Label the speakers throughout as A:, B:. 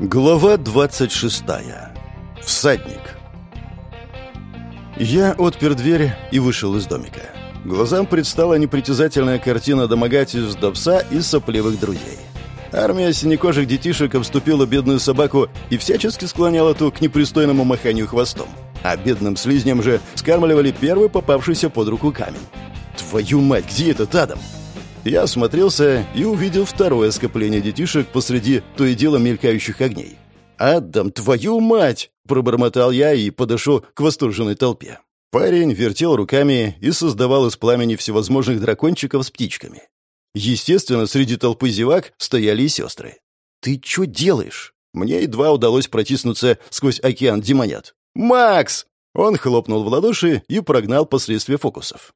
A: Глава 26. Всадник. Я отпер дверь и вышел из домика. Глазам предстала непритязательная картина домогательств до пса и сопливых друзей. Армия синекожих детишек обступила бедную собаку и всячески склоняла ту к непристойному маханию хвостом. А бедным слизням же скармливали первый попавшийся под руку камень. «Твою мать, где этот Адам?» Я осмотрелся и увидел второе скопление детишек посреди то и дело мелькающих огней. «Адам, твою мать!» — пробормотал я и подошел к восторженной толпе. Парень вертел руками и создавал из пламени всевозможных дракончиков с птичками. Естественно, среди толпы зевак стояли и сестры. «Ты что делаешь?» Мне едва удалось протиснуться сквозь океан демонят. «Макс!» Он хлопнул в ладоши и прогнал последствия фокусов.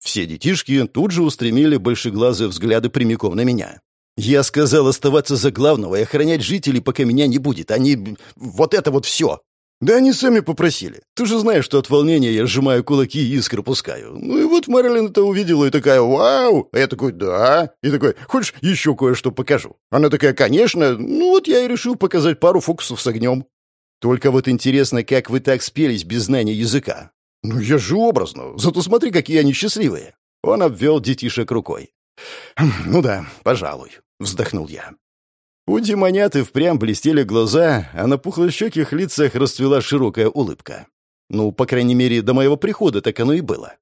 A: Все детишки тут же устремили большеглазые взгляды прямиком на меня. Я сказал оставаться за главного и охранять жителей, пока меня не будет. Они... Вот это вот все. Да они сами попросили. Ты же знаешь, что от волнения я сжимаю кулаки и искры пускаю. Ну и вот Мэрилин это увидела и такая «Вау!» А я такой «Да». И такой «Хочешь, еще кое-что покажу?» Она такая «Конечно». Ну вот я и решил показать пару фокусов с огнем. Только вот интересно, как вы так спелись без знания языка. «Ну, я же образно. Зато смотри, какие они счастливые». Он обвел детишек рукой. «Хм, «Ну да, пожалуй», — вздохнул я. У демонят и впрямь блестели глаза, а на пухлощеких лицах расцвела широкая улыбка. Ну, по крайней мере, до моего прихода так оно и было.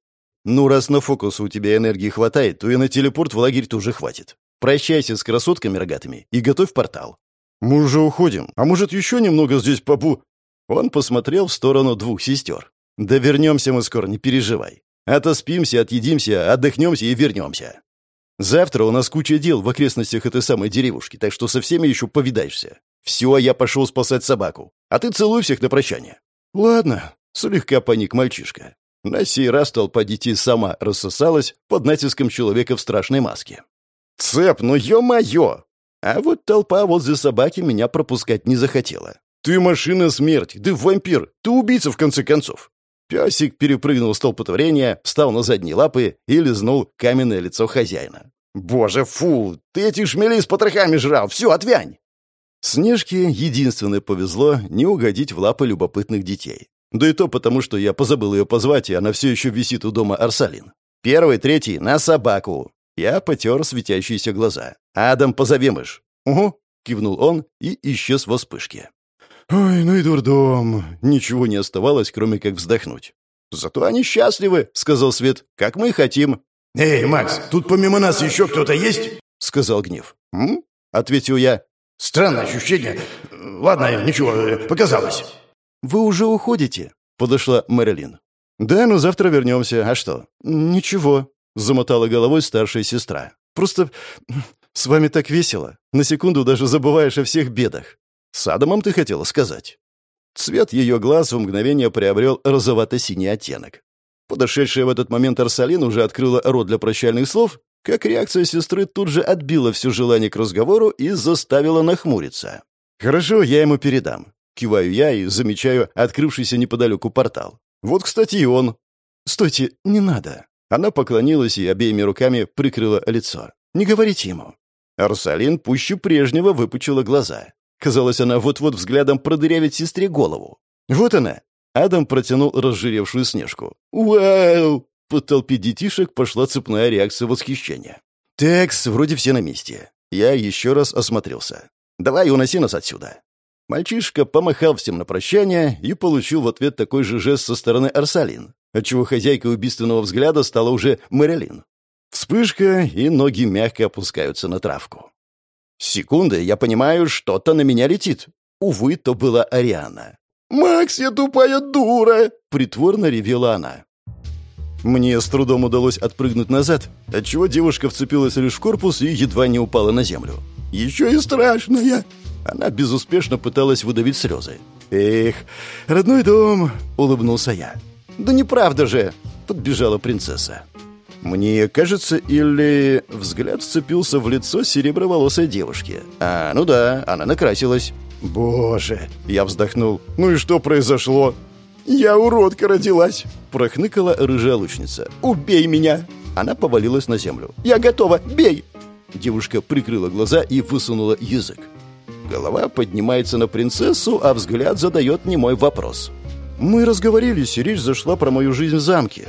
A: Ну, раз на фокус у тебя энергии хватает, то и на телепорт в лагерь тоже хватит. Прощайся с красотками рогатыми и готовь портал. Мы уже уходим, а может, еще немного здесь побу...» Он посмотрел в сторону двух сестер. «Да вернемся мы скоро, не переживай. Отоспимся, отъедимся, отдохнемся и вернемся. Завтра у нас куча дел в окрестностях этой самой деревушки, так что со всеми еще повидаешься. Все, я пошел спасать собаку. А ты целуй всех на прощание». «Ладно», — слегка паник мальчишка. На сей раз толпа детей сама рассосалась под натиском человека в страшной маске. «Цеп, ну ё-моё!» А вот толпа возле собаки меня пропускать не захотела. «Ты машина смерти, ты вампир, ты убийца, в конце концов. Песик перепрыгнул столпотворение, встал на задние лапы и лизнул каменное лицо хозяина. «Боже, фу! Ты этих шмелей с потрохами жрал! Все, отвянь!» Снежке единственное повезло не угодить в лапы любопытных детей. Да и то потому, что я позабыл ее позвать, и она все еще висит у дома Арсалин. «Первый, третий, на собаку!» Я потер светящиеся глаза. «Адам, позови мышь!» «Угу!» — кивнул он и исчез во вспышке. «Ой, ну и дурдом!» Ничего не оставалось, кроме как вздохнуть. «Зато они счастливы», — сказал Свет, — «как мы хотим».
B: «Эй, Макс, тут помимо нас еще кто-то есть?»
A: — сказал Гнев. «М?» — ответил я.
B: «Странное ощущение. Ладно, ничего, показалось».
A: «Вы уже уходите?» — подошла Мэрилин. «Да, но завтра вернемся. А что?» «Ничего», — замотала головой старшая сестра. «Просто с вами так весело. На секунду даже забываешь о всех бедах. «С Адамом ты хотела сказать?» Цвет ее глаз в мгновение приобрел розовато-синий оттенок. Подошедшая в этот момент Арсалин уже открыла рот для прощальных слов, как реакция сестры тут же отбила все желание к разговору и заставила нахмуриться. «Хорошо, я ему передам». Киваю я и замечаю открывшийся неподалеку портал. «Вот, кстати, и он». «Стойте, не надо». Она поклонилась и обеими руками прикрыла лицо. «Не говорите ему». Арсалин пуще прежнего выпучила глаза. Казалось, она вот-вот взглядом продырявит сестре голову. «Вот она!» Адам протянул разжиревшую снежку. «Вау!» По толпе детишек пошла цепная реакция восхищения. «Текс, вроде все на месте». Я еще раз осмотрелся. «Давай, уноси нас отсюда». Мальчишка помахал всем на прощание и получил в ответ такой же жест со стороны Арсалин, отчего хозяйкой убийственного взгляда стала уже Мэрилин. Вспышка, и ноги мягко опускаются на травку. Секунды, я понимаю, что-то на меня летит. Увы, то была Ариана. «Макс, я тупая дура!» — притворно ревела она. Мне с трудом удалось отпрыгнуть назад, отчего девушка вцепилась лишь в корпус и едва не упала на землю. «Еще и страшная!» Она безуспешно пыталась выдавить слезы. «Эх, родной дом!» — улыбнулся я. «Да неправда же!» — подбежала принцесса. Мне кажется, или взгляд вцепился в лицо сереброволосой девушки. А, ну да, она накрасилась. «Боже!» — я вздохнул. «Ну и что произошло?» «Я уродка родилась!» — прохныкала рыжая лучница. «Убей меня!» Она повалилась на землю. «Я готова! Бей!» Девушка прикрыла глаза и высунула язык. Голова поднимается на принцессу, а взгляд задает немой вопрос. Мы разговорились, и речь зашла про мою жизнь в замке.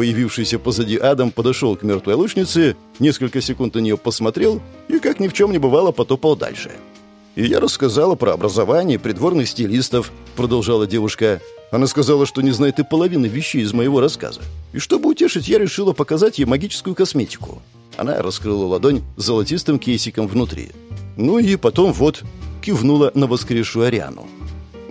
A: Появившийся позади Адам подошел к мертвой лучнице, несколько секунд на нее посмотрел и, как ни в чем не бывало, потопал дальше. «И я рассказала про образование придворных стилистов», — продолжала девушка. Она сказала, что не знает и половины вещей из моего рассказа. И чтобы утешить, я решила показать ей магическую косметику. Она раскрыла ладонь золотистым кейсиком внутри. Ну и потом вот кивнула на воскресшую Ариану.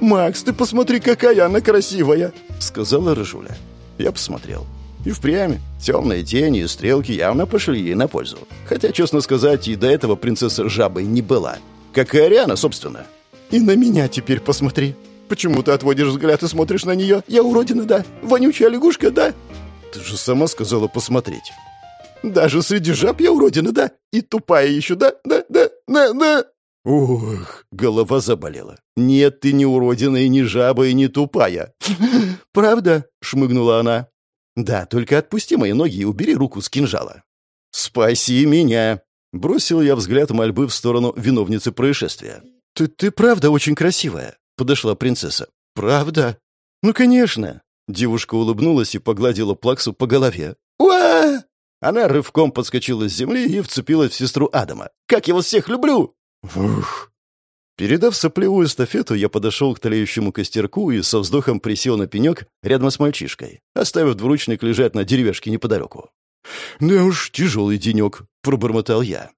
A: «Макс, ты посмотри, какая она красивая!» — сказала Рыжуля. Я посмотрел. И впрямь темные тени и стрелки явно пошли ей на пользу. Хотя, честно сказать, и до этого принцесса жабой не была. Как и Ариана, собственно. «И на меня теперь посмотри. Почему ты отводишь взгляд и смотришь на нее? Я уродина, да? Вонючая лягушка, да?» «Ты же сама сказала посмотреть». «Даже среди жаб я уродина, да? И тупая еще, да? Да, да, да, да!» Ух, голова заболела. «Нет, ты не уродина и не жаба и не тупая». «Правда?» — шмыгнула она. «Да, только отпусти мои ноги и убери руку с кинжала». «Спаси меня!» — бросил я взгляд мольбы в сторону виновницы происшествия. «Ты, ты правда очень красивая», — подошла принцесса. «Правда?» «Ну, конечно!» Девушка улыбнулась и погладила Плаксу по голове. «Уа!» Она рывком подскочила с земли и вцепилась в сестру Адама. «Как я вас всех люблю!» Ух. Передав соплевую эстафету, я подошел к тлеющему костерку и со вздохом присел на пенек рядом с мальчишкой, оставив двуручник лежать на деревяшке неподалеку. «Да уж, тяжелый денек», — пробормотал я.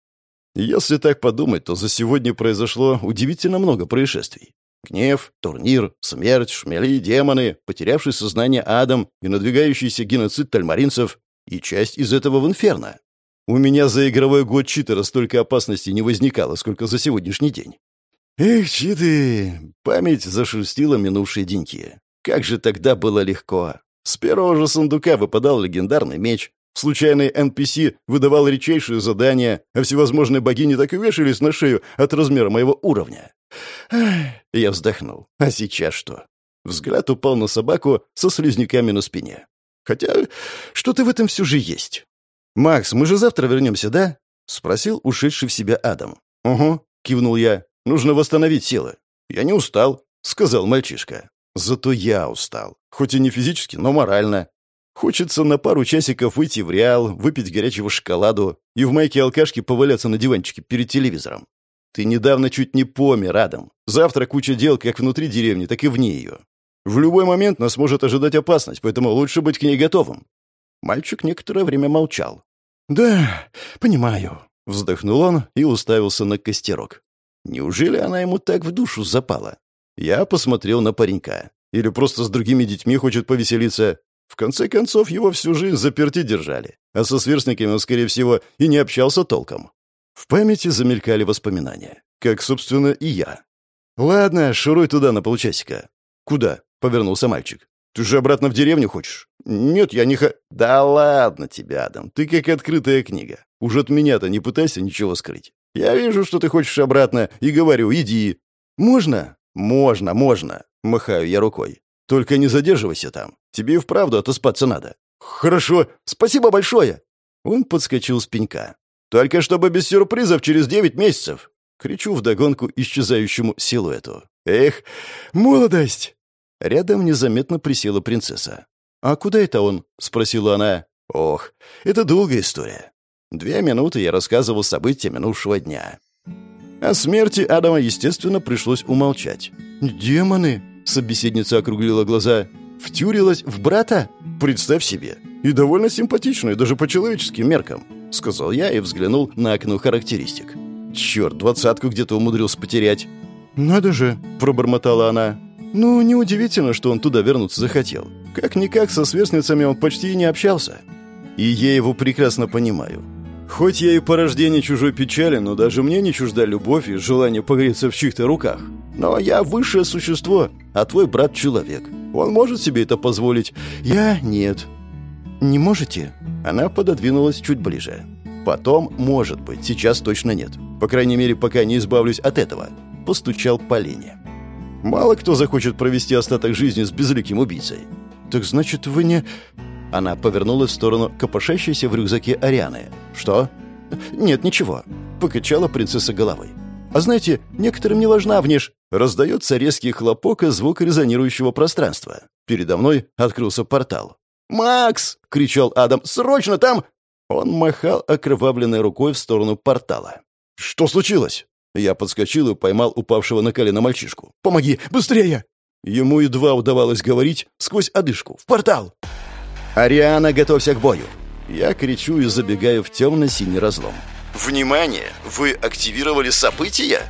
A: Если так подумать, то за сегодня произошло удивительно много происшествий. Гнев, турнир, смерть, шмели, демоны, потерявший сознание Адам и надвигающийся геноцид тальмаринцев, и часть из этого в инферно. У меня за игровой год читера столько опасностей не возникало, сколько за сегодняшний день. Эх, читы! Память зашерстила минувшие деньки. Как же тогда было легко. С первого же сундука выпадал легендарный меч, случайный NPC выдавал редчайшие задания, а всевозможные богини так и вешались на шею от размера моего уровня. Я вздохнул. А сейчас что? Взгляд упал на собаку со слизняками на спине. Хотя что-то в этом все же есть. «Макс, мы же завтра вернемся, да?» — спросил ушедший в себя Адам. «Угу», — кивнул я. «Нужно восстановить силы». «Я не устал», — сказал мальчишка. «Зато я устал. Хоть и не физически, но морально. Хочется на пару часиков выйти в Реал, выпить горячего шоколаду и в майке алкашки поваляться на диванчике перед телевизором. Ты недавно чуть не помер, Адам. Завтра куча дел как внутри деревни, так и вне ее. В любой момент нас может ожидать опасность, поэтому лучше быть к ней готовым. Мальчик некоторое время молчал. «Да, понимаю», — вздохнул он и уставился на костерок. «Неужели она ему так в душу запала?» Я посмотрел на паренька. Или просто с другими детьми хочет повеселиться. В конце концов, его всю жизнь заперти держали, а со сверстниками он, скорее всего, и не общался толком. В памяти замелькали воспоминания, как, собственно, и я. «Ладно, шуруй туда на полчасика». «Куда?» — повернулся мальчик. Ты же обратно в деревню хочешь? Нет, я не ха... Да ладно тебе, Адам, ты как открытая книга. Уж от меня-то не пытайся ничего скрыть. Я вижу, что ты хочешь обратно, и говорю, иди. Можно? Можно, можно. Махаю я рукой. Только не задерживайся там. Тебе и вправду отоспаться надо. Хорошо, спасибо большое. Он подскочил с пенька. Только чтобы без сюрпризов через девять месяцев. Кричу вдогонку исчезающему силуэту. Эх, молодость! Рядом незаметно присела принцесса. «А куда это он?» — спросила она. «Ох, это долгая история. Две минуты я рассказывал события минувшего дня». О смерти Адама, естественно, пришлось умолчать. «Демоны!» — собеседница округлила глаза. «Втюрилась в брата? Представь себе! И довольно симпатичную, даже по человеческим меркам!» — сказал я и взглянул на окно характеристик. «Черт, двадцатку где-то умудрился потерять!» «Надо же!» — пробормотала она. Ну, неудивительно, что он туда вернуться захотел. Как-никак со сверстницами он почти и не общался. И я его прекрасно понимаю. Хоть я и порождение чужой печали, но даже мне не чужда любовь и желание погреться в чьих-то руках. Но я высшее существо, а твой брат человек. Он может себе это позволить. Я нет. Не можете? Она пододвинулась чуть ближе. Потом, может быть, сейчас точно нет. По крайней мере, пока не избавлюсь от этого. Постучал по Лене. Мало кто захочет провести остаток жизни с безликим убийцей. Так значит, вы не...» Она повернулась в сторону копошащейся в рюкзаке Арианы. «Что?» «Нет, ничего», — покачала принцесса головой. А знаете, некоторым не важна внеш...» Раздается резкий хлопок и звук резонирующего пространства. Передо мной открылся портал. «Макс!» — кричал Адам. «Срочно там!» Он махал окровавленной рукой в сторону портала. «Что случилось?» Я подскочил и поймал упавшего на колено мальчишку. «Помоги! Быстрее!» Ему едва удавалось говорить сквозь одышку. «В портал!» «Ариана, готовься к бою!» Я кричу и забегаю в темно-синий разлом. «Внимание! Вы активировали события?»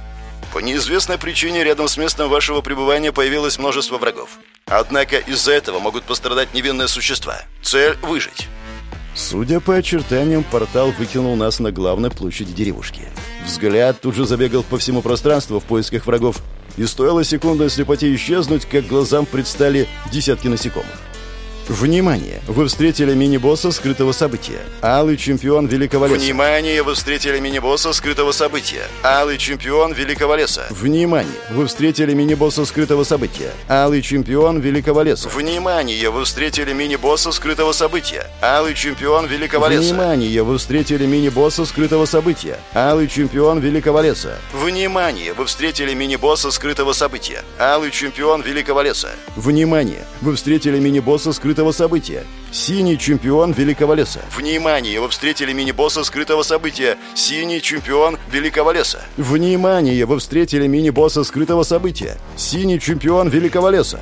A: По неизвестной причине рядом с местом вашего пребывания появилось множество врагов. Однако из-за этого могут пострадать невинные существа. Цель — выжить. Судя по очертаниям, портал выкинул нас на главной площади деревушки. Взгляд тут же забегал по всему пространству в поисках врагов, и стоило секунды слепоте исчезнуть, как глазам предстали десятки насекомых. Внимание! Вы встретили мини-босса скрытого события. Алый чемпион Великого Леса. Внимание! Вы встретили мини-босса скрытого события. Алый чемпион Великого Леса. Внимание! Вы встретили мини-босса скрытого события. Алый чемпион Великого Леса. Внимание! Вы встретили мини-босса скрытого события. Алый чемпион Великого Леса. Внимание! Вы встретили мини-босса скрытого события. Алый чемпион Великого Леса. Внимание! Вы встретили мини-босса скрытого события. Алый чемпион Великого Леса. Внимание! Вы встретили мини-босса скрытого скрытого события. Синий чемпион Великого Леса. Внимание! Вы встретили мини-босса скрытого события. Синий чемпион Великого Леса. Внимание! Вы встретили мини-босса скрытого события. Синий чемпион Великого Леса.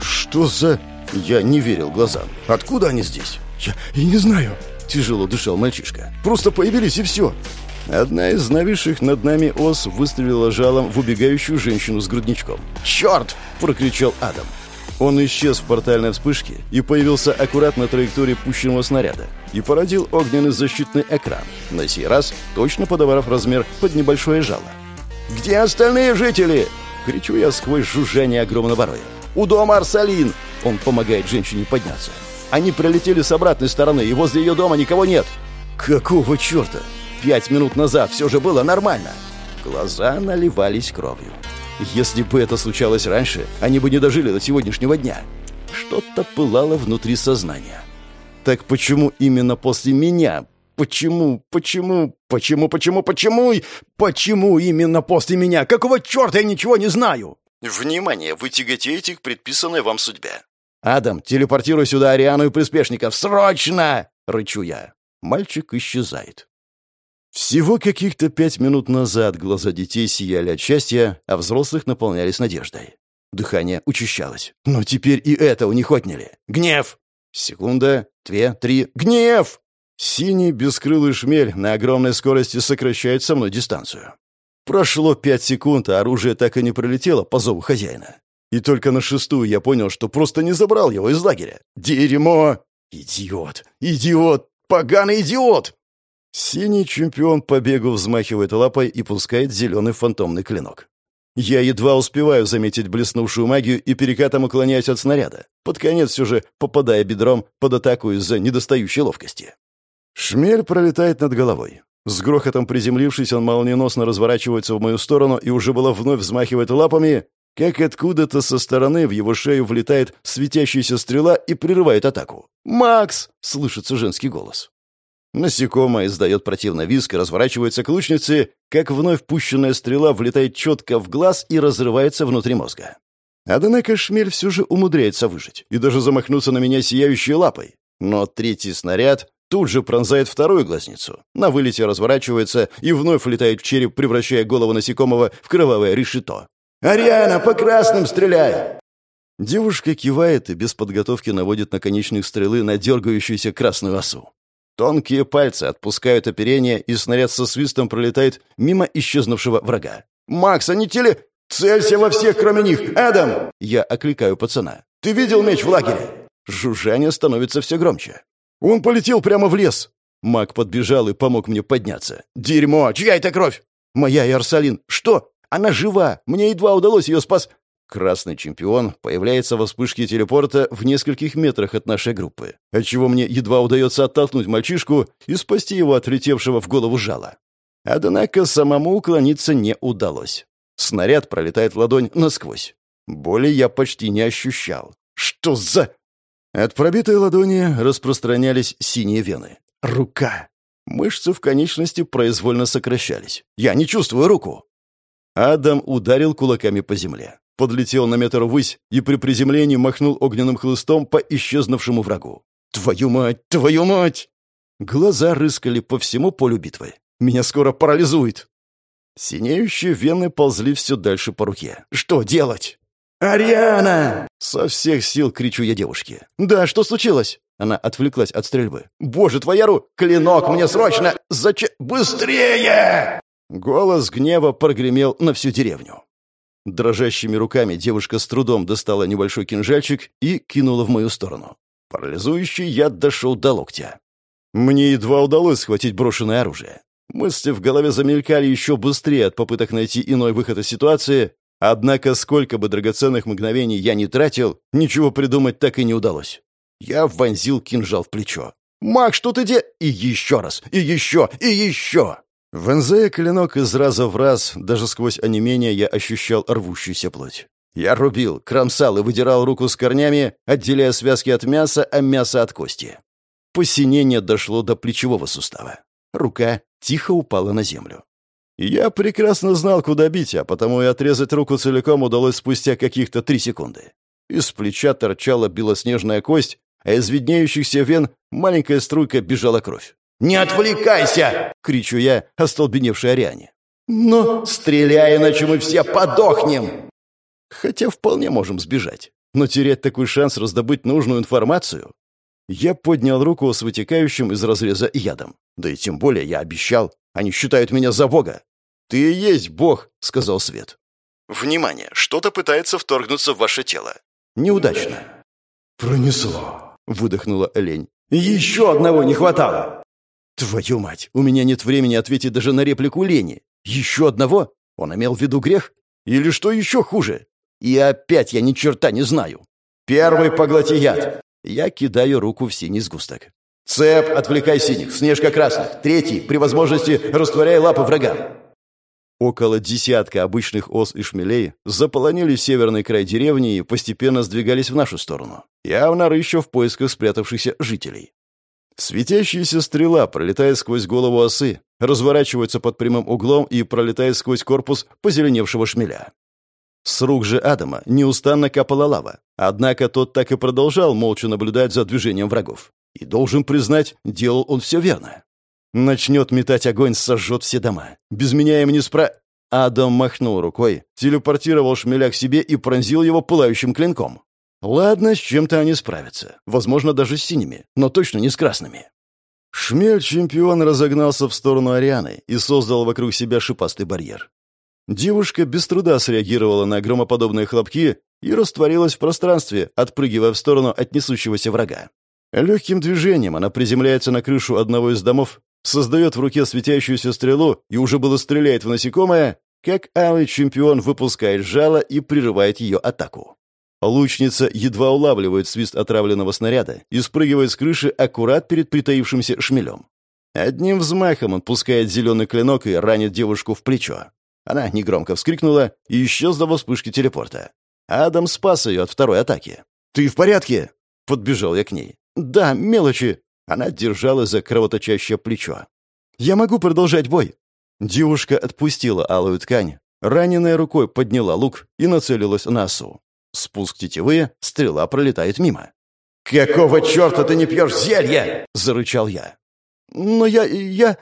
A: Что за... Я не верил глазам. Откуда они здесь?
B: Я, я не знаю.
A: Тяжело дышал мальчишка. Просто появились и все. Одна из нависших над нами ос выстрелила жалом в убегающую женщину с грудничком. «Черт!» – прокричал Адам. Он исчез в портальной вспышке и появился аккуратно на траектории пущенного снаряда и породил огненный защитный экран, на сей раз точно подобрав размер под небольшое жало. «Где остальные жители?» — кричу я сквозь жужжание огромного роя. «У дома Арсалин!» — он помогает женщине подняться. «Они прилетели с обратной стороны, и возле ее дома никого нет!» «Какого черта? Пять минут назад все же было нормально!» Глаза наливались кровью. Если бы это случалось раньше, они бы не дожили до сегодняшнего дня. Что-то пылало внутри сознания. Так почему именно после меня? Почему, почему, почему, почему, почему, почему именно после меня? Какого черта я ничего не знаю? Внимание, вы тяготеете к предписанной вам судьбе. Адам, телепортируй сюда Ариану и приспешников. Срочно! Рычу я. Мальчик исчезает. Всего каких-то пять минут назад глаза детей сияли от счастья, а взрослых наполнялись надеждой. Дыхание учащалось. Но теперь и это у них отняли. Гнев! Секунда, две, три. Гнев! Синий бескрылый шмель на огромной скорости сокращает со мной дистанцию. Прошло пять секунд, а оружие так и не пролетело по зову хозяина. И только на шестую я понял, что просто не забрал его из лагеря. Дерьмо! Идиот! Идиот! Поганый идиот! Синий чемпион по бегу взмахивает лапой и пускает зеленый фантомный клинок. Я едва успеваю заметить блеснувшую магию и перекатом уклоняюсь от снаряда, под конец все же попадая бедром под атаку из-за недостающей ловкости. Шмель пролетает над головой. С грохотом приземлившись, он молниеносно разворачивается в мою сторону и уже было вновь взмахивает лапами, как откуда-то со стороны в его шею влетает светящаяся стрела и прерывает атаку. «Макс!» — слышится женский голос. Насекомое издает противный визг и разворачивается к лучнице, как вновь пущенная стрела влетает четко в глаз и разрывается внутри мозга. Однако шмель все же умудряется выжить и даже замахнуться на меня сияющей лапой. Но третий снаряд тут же пронзает вторую глазницу. На вылете разворачивается и вновь влетает в череп, превращая голову насекомого в кровавое решето. «Ариана, по красным стреляй!» Девушка кивает и без подготовки наводит наконечник стрелы на дергающуюся красную осу. Тонкие пальцы отпускают оперение, и снаряд со свистом пролетает мимо исчезнувшего врага. «Макс, они теле... Целься во всех, кроме них! Эдам!» Я окликаю пацана. «Ты видел меч в лагере?» Жужжание становится все громче. «Он полетел прямо в лес!» Маг подбежал и помог мне подняться. «Дерьмо! Чья это кровь?» «Моя и Арсалин. Что? Она жива! Мне едва удалось ее спас...» Красный чемпион появляется во вспышке телепорта в нескольких метрах от нашей группы, отчего мне едва удается оттолкнуть мальчишку и спасти его от летевшего в голову жала. Однако самому уклониться не удалось. Снаряд пролетает ладонь насквозь. Боли я почти не ощущал. Что за... От пробитой ладони распространялись синие вены. Рука. Мышцы в конечности произвольно сокращались. «Я не чувствую руку!» Адам ударил кулаками по земле, подлетел на метр ввысь и при приземлении махнул огненным хлыстом по исчезнувшему врагу. «Твою мать! Твою мать!» Глаза рыскали по всему полю битвы. «Меня скоро парализует!» Синеющие вены ползли все дальше по руке. «Что делать?»
B: «Ариана!»
A: Со всех сил кричу я девушке. «Да, что случилось?» Она отвлеклась от стрельбы. «Боже, твоя ру! Клинок мне срочно! Зачем?
B: Быстрее!»
A: Голос гнева прогремел на всю деревню. Дрожащими руками девушка с трудом достала небольшой кинжальчик и кинула в мою сторону. Парализующий яд дошел до локтя. Мне едва удалось схватить брошенное оружие. Мысли в голове замелькали еще быстрее от попыток найти иной выход из ситуации, однако сколько бы драгоценных мгновений я не тратил, ничего придумать так и не удалось. Я вонзил кинжал в плечо. «Маг, что ты де...» И еще раз, и еще, и еще. Вонзая клинок из раза в раз, даже сквозь онемение я ощущал рвущуюся плоть. Я рубил, кромсал и выдирал руку с корнями, отделяя связки от мяса, а мясо от кости. Посинение дошло до плечевого сустава. Рука тихо упала на землю. Я прекрасно знал, куда бить, а потому и отрезать руку целиком удалось спустя каких-то три секунды. Из плеча торчала белоснежная кость, а из виднеющихся вен маленькая струйка бежала кровь.
B: «Не отвлекайся!»
A: — кричу я, остолбеневшей Ариане.
B: «Но стреляй, иначе мы все подохнем!»
A: Хотя вполне можем сбежать. Но терять такой шанс раздобыть нужную информацию... Я поднял руку с вытекающим из разреза ядом. Да и тем более я обещал. Они считают меня за бога. «Ты и есть бог», — сказал Свет. «Внимание! Что-то пытается вторгнуться в ваше тело. Неудачно».
B: «Пронесло», —
A: выдохнула лень.
B: «Еще одного не хватало!»
A: «Твою мать! У меня нет времени ответить даже на реплику лени. Еще одного? Он имел в виду грех? Или что еще хуже? И опять я ни черта не знаю. Первый поглоти яд!» Я кидаю руку в синий сгусток. «Цеп, отвлекай синих, снежка красных. Третий, при возможности, растворяй лапы врага. Около десятка обычных ос и шмелей заполонили северный край деревни и постепенно сдвигались в нашу сторону, явно рыща в поисках спрятавшихся жителей. Светящаяся стрела, пролетая сквозь голову осы, разворачивается под прямым углом и пролетает сквозь корпус позеленевшего шмеля. С рук же Адама неустанно капала лава, однако тот так и продолжал молча наблюдать за движением врагов. И, должен признать, делал он все верно. Начнет метать огонь, сожжет все дома. Без меня им не спра... Адам махнул рукой, телепортировал шмеля к себе и пронзил его пылающим клинком. Ладно, с чем-то они справятся. Возможно, даже с синими, но точно не с красными. Шмель-чемпион разогнался в сторону Арианы и создал вокруг себя шипастый барьер. Девушка без труда среагировала на громоподобные хлопки и растворилась в пространстве, отпрыгивая в сторону от несущегося врага. Легким движением она приземляется на крышу одного из домов создает в руке светящуюся стрелу и уже было стреляет в насекомое, как алый чемпион выпускает жало и прерывает ее атаку. Лучница едва улавливает свист отравленного снаряда и спрыгивает с крыши аккурат перед притаившимся шмелем. Одним взмахом он пускает зеленый клинок и ранит девушку в плечо. Она негромко вскрикнула и исчезла во вспышке телепорта. Адам спас ее от второй атаки. «Ты в порядке?» Подбежал я к ней. «Да, мелочи», она держала за кровоточащее плечо. «Я могу продолжать бой!» Девушка отпустила алую ткань, раненая рукой подняла лук и нацелилась на осу. Спуск тетивы, стрела пролетает мимо.
B: «Какого черта ты не пьешь зелье?» — зарычал я.
A: «Но я... я...»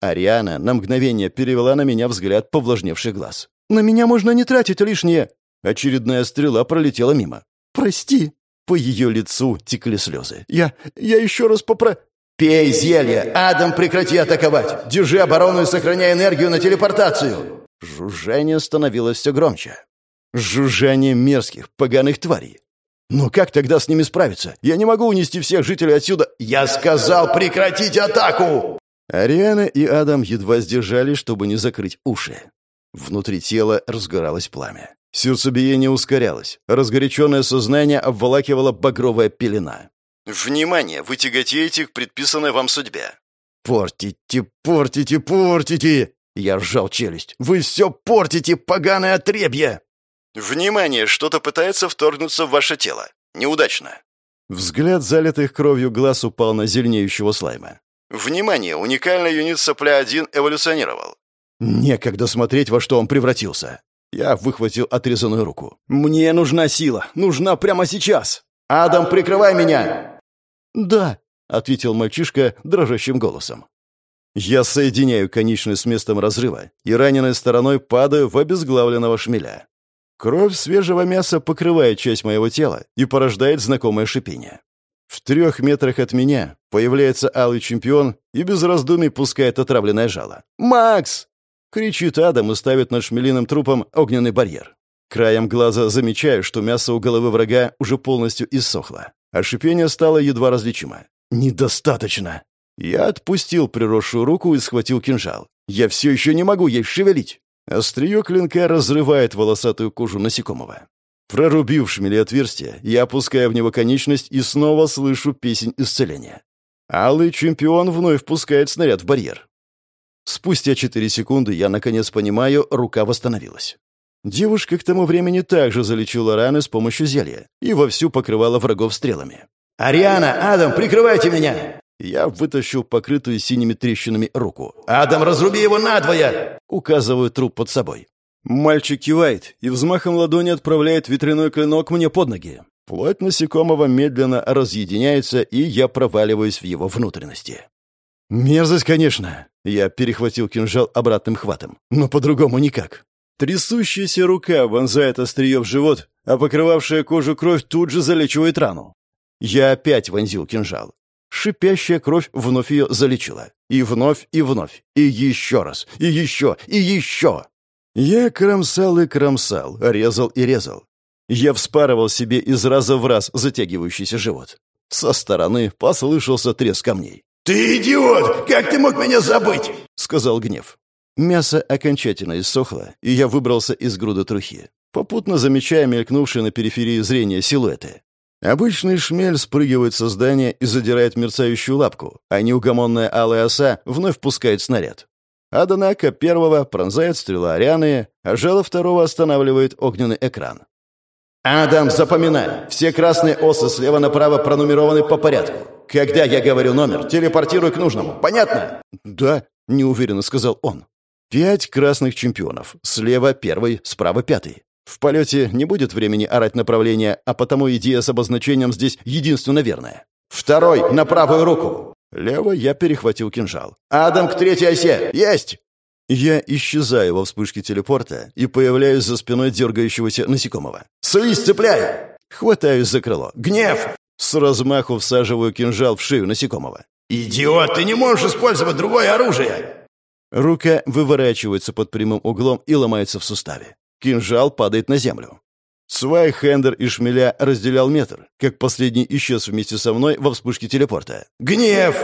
A: Ариана на мгновение перевела на меня взгляд повлажневший глаз. «На меня можно не тратить лишнее...» Очередная стрела пролетела мимо. «Прости», по ее лицу текли слезы. «Я... я еще раз попро...»
B: «Пей зелье! Адам, прекрати атаковать! Держи оборону и сохраняй энергию на телепортацию!»
A: Жужжание становилось все громче. Жужжание мерзких, поганых тварей. «Но как тогда с ними справиться? Я не могу унести всех жителей отсюда!»
B: «Я сказал прекратить атаку!»
A: Ариана и Адам едва сдержались, чтобы не закрыть уши. Внутри тела разгоралось пламя. Сердцебиение ускорялось. Разгоряченное сознание обволакивало багровая пелена. «Внимание! Вы тяготеете к предписанной вам судьбе!» «Портите, портите, портите!» Я сжал челюсть. «Вы все портите, поганое отребье!» «Внимание! Что-то пытается вторгнуться в ваше тело. Неудачно!» Взгляд залитых кровью глаз упал на зеленеющего слайма. Внимание, уникальный юнит сопля-1 эволюционировал.
B: Некогда смотреть, во что он превратился. Я выхватил отрезанную руку. «Мне нужна сила! Нужна прямо сейчас!» «Адам, прикрывай меня!» «Да», — ответил мальчишка дрожащим голосом. Я соединяю конечность с местом разрыва и раненой стороной падаю в обезглавленного шмеля. Кровь свежего мяса покрывает часть моего тела и порождает знакомое шипение. В трех метрах от меня появляется алый чемпион и без раздумий пускает отравленное жало. «Макс!» — кричит Адам и ставит над шмелиным трупом огненный барьер. Краем глаза замечаю, что мясо у головы врага уже полностью иссохло, а шипение стало едва различимо. «Недостаточно!» Я отпустил приросшую руку и схватил кинжал. «Я все еще не могу ей шевелить!» Острие клинка разрывает волосатую кожу насекомого. Прорубив шмеле отверстие, я опускаю в него конечность и снова слышу песнь исцеления. Алый чемпион вновь пускает снаряд в барьер. Спустя четыре секунды я, наконец, понимаю, рука восстановилась. Девушка к тому времени также залечила раны с помощью зелья и вовсю покрывала врагов стрелами.
C: «Ариана, Адам, прикрывайте меня!»
A: Я вытащил покрытую синими трещинами руку.
C: «Адам, разруби его надвое!»
A: Указываю труп под собой. Мальчик кивает и взмахом ладони отправляет ветряной клинок мне под ноги. Плоть насекомого медленно разъединяется, и я проваливаюсь в его внутренности. Мерзость, конечно. Я перехватил кинжал обратным хватом. Но по-другому никак. Трясущаяся рука вонзает острие в живот, а покрывавшая кожу кровь тут же залечивает рану. Я опять вонзил кинжал. Шипящая кровь вновь ее залечила. И вновь, и вновь. И еще раз. И еще, и еще. Я кромсал и кромсал, резал и резал. Я вспарывал себе из раза в раз затягивающийся живот. Со стороны послышался треск камней.
C: «Ты идиот! Как ты мог меня забыть?»
A: — сказал гнев. Мясо окончательно иссохло, и я выбрался из груды трухи, попутно замечая мелькнувшие на периферии зрения силуэты. Обычный шмель спрыгивает со здания и задирает мерцающую лапку, а неугомонная алая оса вновь пускает снаряд. Однако первого пронзает стрела Арианы, а жало второго останавливает огненный экран.
C: «Адам, запоминай! Все красные осы слева направо пронумерованы по порядку. Когда я говорю номер, телепортируй к нужному. Понятно?»
A: «Да», — неуверенно сказал он. «Пять красных чемпионов. Слева первый, справа пятый. В полете не будет времени орать направление, а потому идея с обозначением здесь единственно верная.
C: Второй, на правую руку.
A: Лево я перехватил кинжал.
C: «Адам к третьей осе! Есть!»
A: Я исчезаю во вспышке телепорта и появляюсь за спиной дергающегося насекомого.
C: «Слизь, цепляй!»
A: Хватаюсь за крыло.
C: «Гнев!»
A: С размаху всаживаю кинжал в шею насекомого.
C: «Идиот, ты не можешь использовать другое оружие!»
A: Рука выворачивается под прямым углом и ломается в суставе. Кинжал падает на землю. Свай, Хендер и Шмеля разделял метр, как последний исчез вместе со мной во вспышке телепорта.
C: «Гнев!»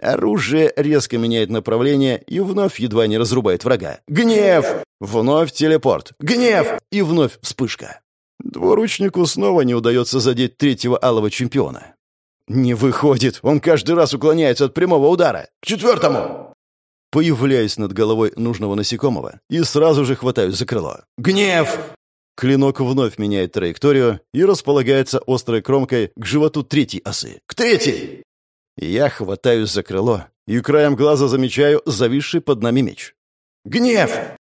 A: Оружие резко меняет направление и вновь едва не разрубает врага.
C: «Гнев!»
A: Вновь телепорт.
C: «Гнев!»
A: И вновь вспышка. Двуручнику снова не удается задеть третьего алого чемпиона. Не выходит, он каждый раз уклоняется от прямого удара.
C: К четвертому!
A: Появляюсь над головой нужного насекомого и сразу же хватаюсь за крыло.
C: «Гнев!»
A: Клинок вновь меняет траекторию и располагается острой кромкой к животу третьей осы.
C: «К третьей!»
A: Я хватаюсь за крыло и краем глаза замечаю зависший под нами меч.
C: «Гнев!»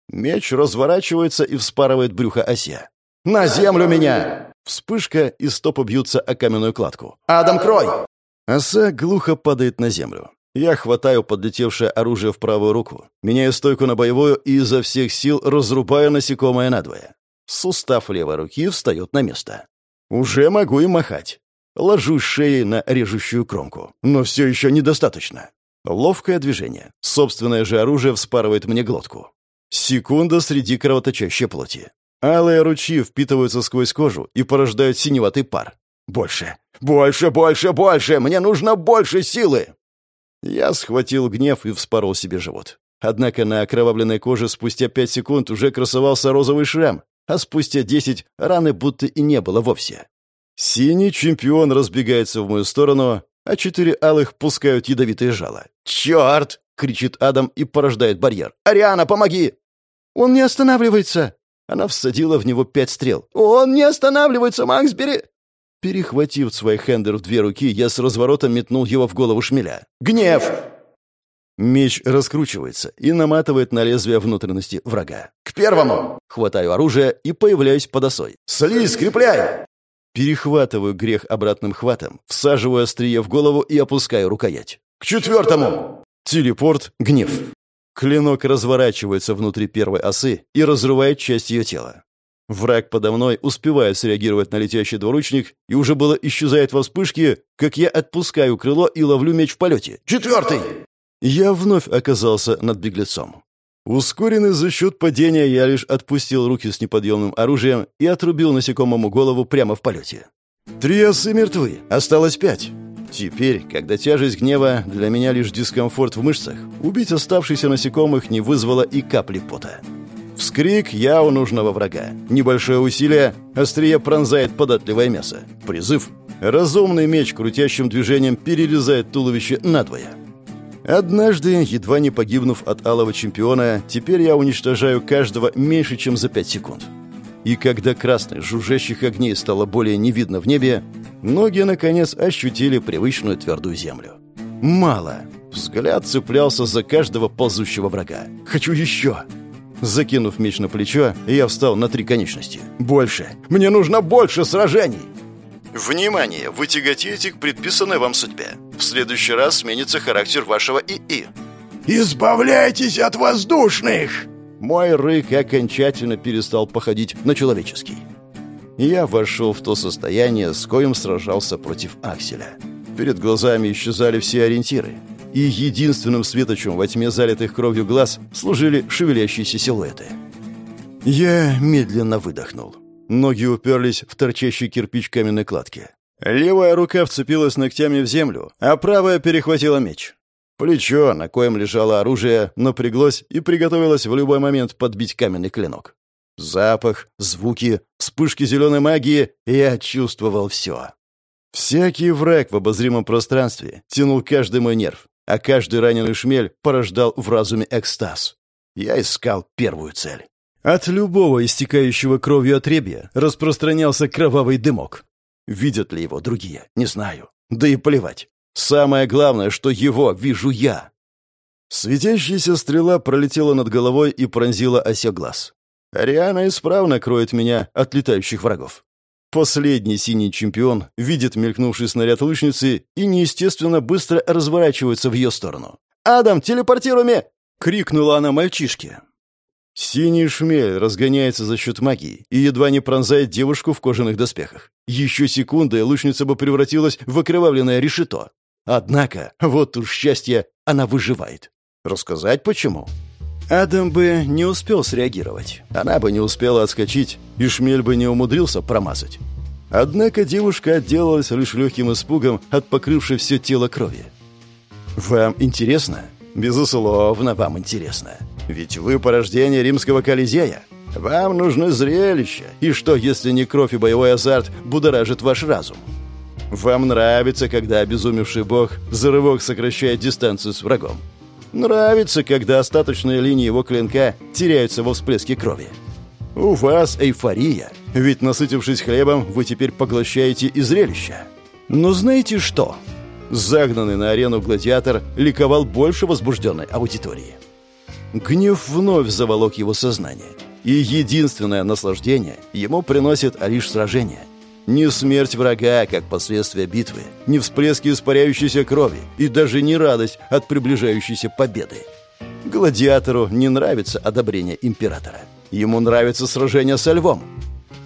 A: Меч разворачивается и вспарывает брюхо ося.
C: «На землю меня!»
A: Вспышка, и стопы бьются о каменную кладку.
C: «Адам, крой!»
A: Оса глухо падает на землю. Я хватаю подлетевшее оружие в правую руку, меняю стойку на боевую и изо всех сил разрубаю насекомое надвое. Сустав левой руки встает на место. Уже могу им махать. Ложусь шеей на режущую кромку. Но все еще недостаточно. Ловкое движение. Собственное же оружие вспарывает мне глотку. Секунда среди кровоточащей плоти. Алые ручьи впитываются сквозь кожу и порождают синеватый пар. Больше, больше, больше, больше! Мне нужно больше силы! Я схватил гнев и вспорол себе живот. Однако на окровавленной коже спустя пять секунд уже красовался розовый шрам, а спустя десять раны будто и не было вовсе. Синий чемпион разбегается в мою сторону, а четыре алых пускают ядовитые жало. «Черт!» — кричит Адам и порождает барьер. «Ариана, помоги!» «Он не останавливается!» Она всадила в него пять стрел. «Он не останавливается, Макс, бери!» Перехватив свой хендер в две руки, я с разворота метнул его в голову шмеля.
C: «Гнев!»
A: Меч раскручивается и наматывает на лезвие внутренности врага.
C: «К первому!»
A: Хватаю оружие и появляюсь под осой.
C: «Сли, скрепляй!»
A: Перехватываю грех обратным хватом, всаживаю острие в голову и опускаю рукоять.
C: «К четвертому!»
A: Телепорт, гнев. Клинок разворачивается внутри первой осы и разрывает часть ее тела. Враг подо мной успевает среагировать на летящий двуручник и уже было исчезает во вспышке, как я отпускаю крыло и ловлю меч в полете.
C: «Четвертый!»
A: Я вновь оказался над беглецом. Ускоренный за счет падения, я лишь отпустил руки с неподъемным оружием и отрубил насекомому голову прямо в полете. Три осы мертвы, осталось пять. Теперь, когда тяжесть гнева для меня лишь дискомфорт в мышцах, убить оставшихся насекомых не вызвало и капли пота. Вскрик я у нужного врага. Небольшое усилие, острие пронзает податливое мясо. Призыв. Разумный меч крутящим движением перерезает туловище надвое. Однажды, едва не погибнув от алого чемпиона, теперь я уничтожаю каждого меньше, чем за пять секунд. И когда красных жужжащих огней стало более не видно в небе, ноги, наконец, ощутили привычную твердую землю. Мало. Взгляд цеплялся за каждого ползущего врага. «Хочу еще!» Закинув меч на плечо, я встал на три конечности. «Больше! Мне нужно больше сражений!» Внимание! Вы тяготеете к предписанной вам судьбе. В следующий раз сменится характер вашего ИИ.
C: «Избавляйтесь от воздушных!»
A: Мой рык окончательно перестал походить на человеческий. Я вошел в то состояние, с коим сражался против Акселя. Перед глазами исчезали все ориентиры, и единственным светочем во тьме залитых кровью глаз служили шевелящиеся силуэты. Я медленно выдохнул. Ноги уперлись в торчащий кирпич каменной кладки. Левая рука вцепилась ногтями в землю, а правая перехватила меч. Плечо, на коем лежало оружие, напряглось и приготовилось в любой момент подбить каменный клинок. Запах, звуки, вспышки зеленой магии — я чувствовал все. Всякий враг в обозримом пространстве тянул каждый мой нерв, а каждый раненый шмель порождал в разуме экстаз. Я искал первую цель. От любого истекающего кровью отребья распространялся кровавый дымок. Видят ли его другие, не знаю. Да и плевать. Самое главное, что его вижу я. Светящаяся стрела пролетела над головой и пронзила ося глаз. Ариана исправно кроет меня от летающих врагов. Последний синий чемпион видит мелькнувший снаряд лучницы и неестественно быстро разворачивается в ее сторону. «Адам, телепортируй меня!» — крикнула она мальчишке. Синий шмель разгоняется за счет магии и едва не пронзает девушку в кожаных доспехах. Еще секунда, и лучница бы превратилась в окровавленное решето. Однако, вот уж счастье, она выживает. Рассказать почему? Адам бы не успел среагировать. Она бы не успела отскочить, и шмель бы не умудрился промазать. Однако девушка отделалась лишь легким испугом от покрывшей все тело крови. «Вам интересно?» «Безусловно, вам интересно. Ведь вы порождение римского Колизея. Вам нужны зрелища. И что, если не кровь и боевой азарт будоражит ваш разум?» Вам нравится, когда обезумевший бог за рывок сокращает дистанцию с врагом. Нравится, когда остаточные линии его клинка теряются во всплеске крови. У вас эйфория, ведь насытившись хлебом, вы теперь поглощаете и зрелище. Но знаете что? Загнанный на арену гладиатор ликовал больше возбужденной аудитории. Гнев вновь заволок его сознание, и единственное наслаждение ему приносит лишь сражение – не смерть врага, как последствия битвы, не всплески испаряющейся крови и даже не радость от приближающейся победы. Гладиатору не нравится одобрение императора. Ему нравится сражение со львом.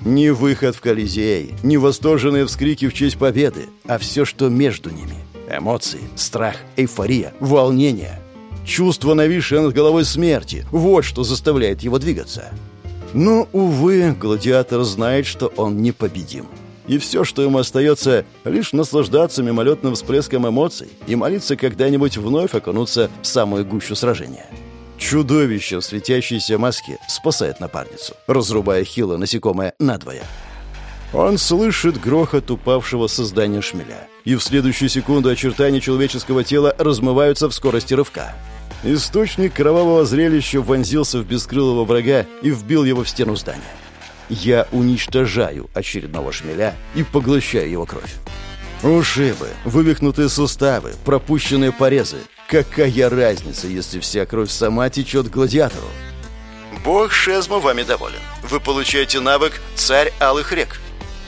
A: Не выход в Колизей, не восторженные вскрики в честь победы, а все, что между ними. Эмоции, страх, эйфория, волнение. Чувство, нависшее над головой смерти. Вот что заставляет его двигаться. Но, увы, гладиатор знает, что он непобедим и все, что ему остается, лишь наслаждаться мимолетным всплеском эмоций и молиться когда-нибудь вновь окунуться в самую гущу сражения. Чудовище в светящейся маске спасает напарницу, разрубая хило насекомое надвое. Он слышит грохот упавшего создания шмеля, и в следующую секунду очертания человеческого тела размываются в скорости рывка. Источник кровавого зрелища вонзился в бескрылого врага и вбил его в стену здания. Я уничтожаю очередного шмеля и поглощаю его кровь. Ушибы, вывихнутые суставы, пропущенные порезы. Какая разница, если вся кровь сама течет гладиатору? Бог Шезма вами доволен. Вы получаете навык «Царь Алых Рек».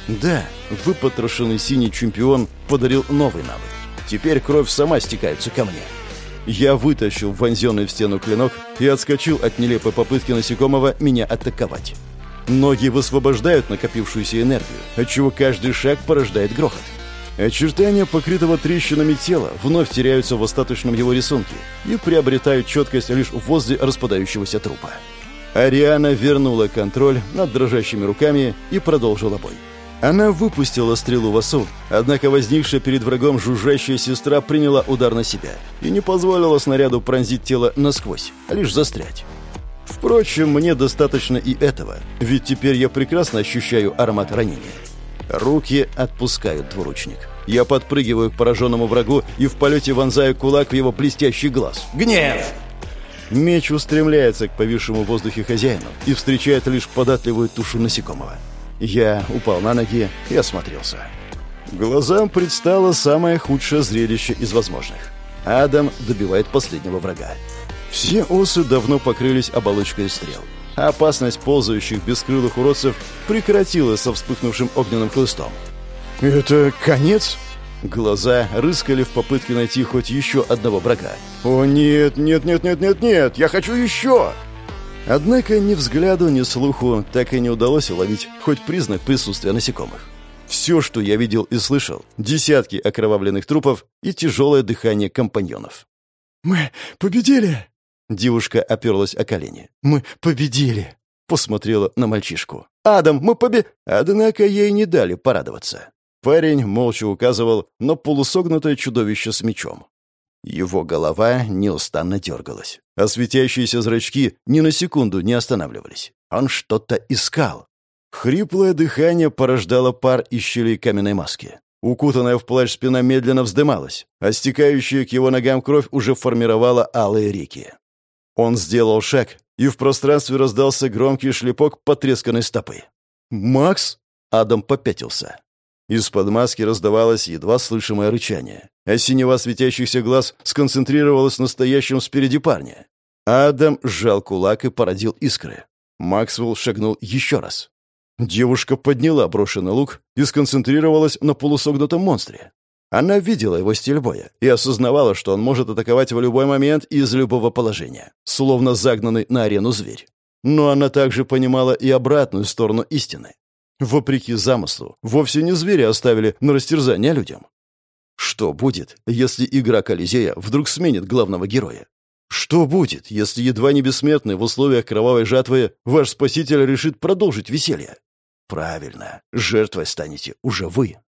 A: Да, выпотрошенный синий чемпион подарил новый навык. Теперь кровь сама стекается ко мне. Я вытащил вонзенный в стену клинок и отскочил от нелепой попытки насекомого меня атаковать. Ноги высвобождают накопившуюся энергию, отчего каждый шаг порождает грохот. Очертания покрытого трещинами тела вновь теряются в остаточном его рисунке и приобретают четкость лишь возле распадающегося трупа. Ариана вернула контроль над дрожащими руками и продолжила бой. Она выпустила стрелу в осу, однако возникшая перед врагом жужжащая сестра приняла удар на себя и не позволила снаряду пронзить тело насквозь, а лишь застрять. Впрочем, мне достаточно и этого, ведь теперь я прекрасно ощущаю аромат ранения. Руки отпускают двуручник. Я подпрыгиваю к пораженному врагу и в полете вонзаю кулак в его блестящий глаз. «Гнев!» Меч устремляется к повисшему в воздухе хозяину и встречает лишь податливую тушу насекомого. Я упал на ноги и осмотрелся. Глазам предстало самое худшее зрелище из возможных. Адам добивает последнего врага. Все осы давно покрылись оболочкой стрел. опасность ползающих бескрылых уродцев прекратилась со вспыхнувшим огненным хлыстом. «Это конец?» Глаза рыскали в попытке найти хоть еще одного врага. «О нет, нет, нет, нет, нет, нет! Я хочу еще!» Однако ни взгляду, ни слуху так и не удалось уловить хоть признак присутствия насекомых. Все, что я видел и слышал, десятки окровавленных трупов и тяжелое дыхание компаньонов. «Мы победили!» Девушка оперлась о колени. «Мы победили!» Посмотрела на мальчишку. «Адам, мы побе...» Однако ей не дали порадоваться. Парень молча указывал на полусогнутое чудовище с мечом. Его голова неустанно дергалась, а светящиеся зрачки ни на секунду не останавливались. Он что-то искал. Хриплое дыхание порождало пар из щелей каменной маски. Укутанная в плащ спина медленно вздымалась, а стекающая к его ногам кровь уже формировала алые реки. Он сделал шаг, и в пространстве раздался громкий шлепок потресканной стопы. «Макс?» Адам попятился. Из-под маски раздавалось едва слышимое рычание, а синева светящихся глаз сконцентрировалась на стоящем спереди парня. Адам сжал кулак и породил искры. Максвелл шагнул еще раз. Девушка подняла брошенный лук и сконцентрировалась на полусогнутом монстре. Она видела его стиль боя и осознавала, что он может атаковать в любой момент из любого положения, словно загнанный на арену зверь. Но она также понимала и обратную сторону истины. Вопреки замыслу, вовсе не зверя оставили на растерзание людям. Что будет, если игра Колизея вдруг сменит главного героя? Что будет, если едва не бессмертный в условиях кровавой жатвы ваш спаситель решит продолжить веселье? Правильно, жертвой станете уже вы.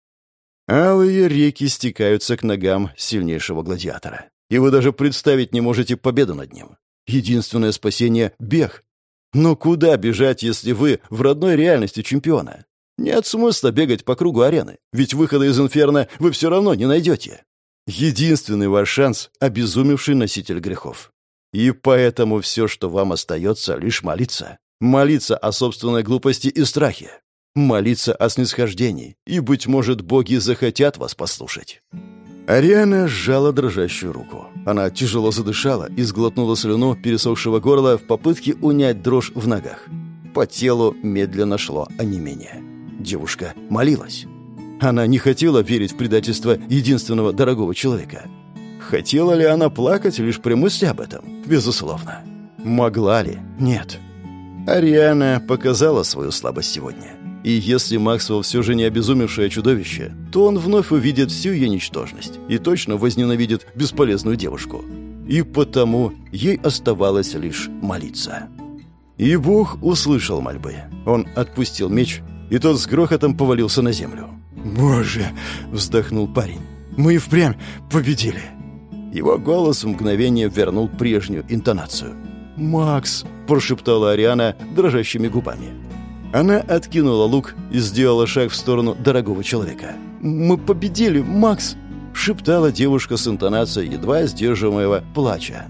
A: Алые реки стекаются к ногам сильнейшего гладиатора. И вы даже представить не можете победу над ним. Единственное спасение — бег. Но куда бежать, если вы в родной реальности чемпиона? Нет смысла бегать по кругу арены, ведь выхода из инферно вы все равно не найдете. Единственный ваш шанс — обезумевший носитель грехов. И поэтому все, что вам остается, лишь молиться. Молиться о собственной глупости и страхе молиться о снисхождении, и, быть может, боги захотят вас послушать». Ариана сжала дрожащую руку. Она тяжело задышала и сглотнула слюну пересохшего горла в попытке унять дрожь в ногах. По телу медленно шло онемение. Девушка молилась. Она не хотела верить в предательство единственного дорогого человека. Хотела ли она плакать лишь при мысли об этом? Безусловно. Могла ли? Нет. Ариана показала свою слабость сегодня. И если Максвелл все же не обезумевшее чудовище, то он вновь увидит всю ее ничтожность и точно возненавидит бесполезную девушку. И потому ей оставалось лишь молиться. И Бог услышал мольбы. Он отпустил меч, и тот с грохотом повалился на землю. «Боже!» — вздохнул парень. «Мы и впрямь победили!» Его голос в мгновение вернул прежнюю интонацию. «Макс!» — прошептала Ариана дрожащими губами. Она откинула лук и сделала шаг в сторону дорогого человека. «Мы победили, Макс!» — шептала девушка с интонацией едва сдерживаемого плача.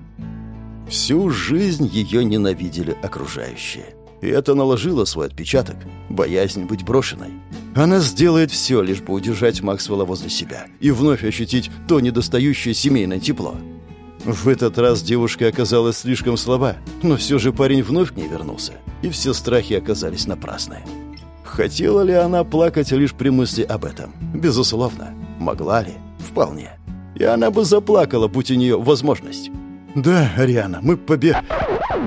A: Всю жизнь ее ненавидели окружающие. И это наложило свой отпечаток, боязнь быть брошенной. Она сделает все, лишь бы удержать Максвелла возле себя и вновь ощутить то недостающее семейное тепло. В этот раз девушка оказалась слишком слаба, но все же парень вновь к ней вернулся, и все страхи оказались напрасны. Хотела ли она плакать лишь при мысли об этом? Безусловно. Могла ли? Вполне. И она бы заплакала, будь у нее возможность. «Да, Ариана, мы побе...»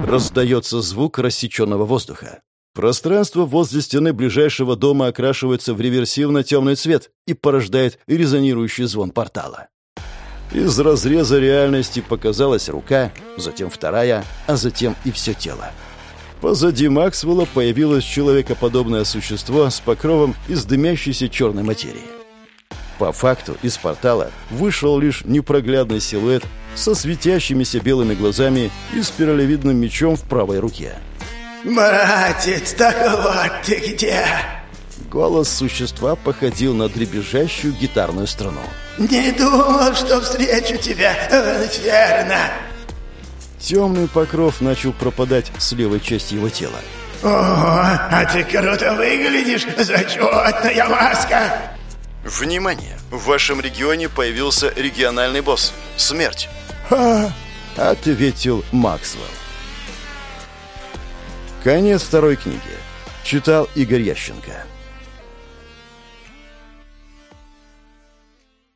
A: Раздается звук рассеченного воздуха. Пространство возле стены ближайшего дома окрашивается в реверсивно темный цвет и порождает резонирующий звон портала. Из разреза реальности показалась рука, затем вторая, а затем и все тело. Позади Максвелла появилось человекоподобное существо с покровом из дымящейся черной материи. По факту из портала вышел лишь непроглядный силуэт со светящимися белыми глазами и спиралевидным мечом в правой руке.
D: «Братец, так вот ты где!»
A: Голос существа походил на дребезжащую гитарную струну.
D: «Не думал, что встречу тебя, Инферно!»
A: Темный покров начал пропадать с левой части его тела.
D: «О, а ты круто выглядишь, зачетная маска!»
A: Внимание! В вашем регионе появился региональный босс. Смерть. Ха! Ответил Максвелл. Конец второй книги. Читал Игорь Ященко.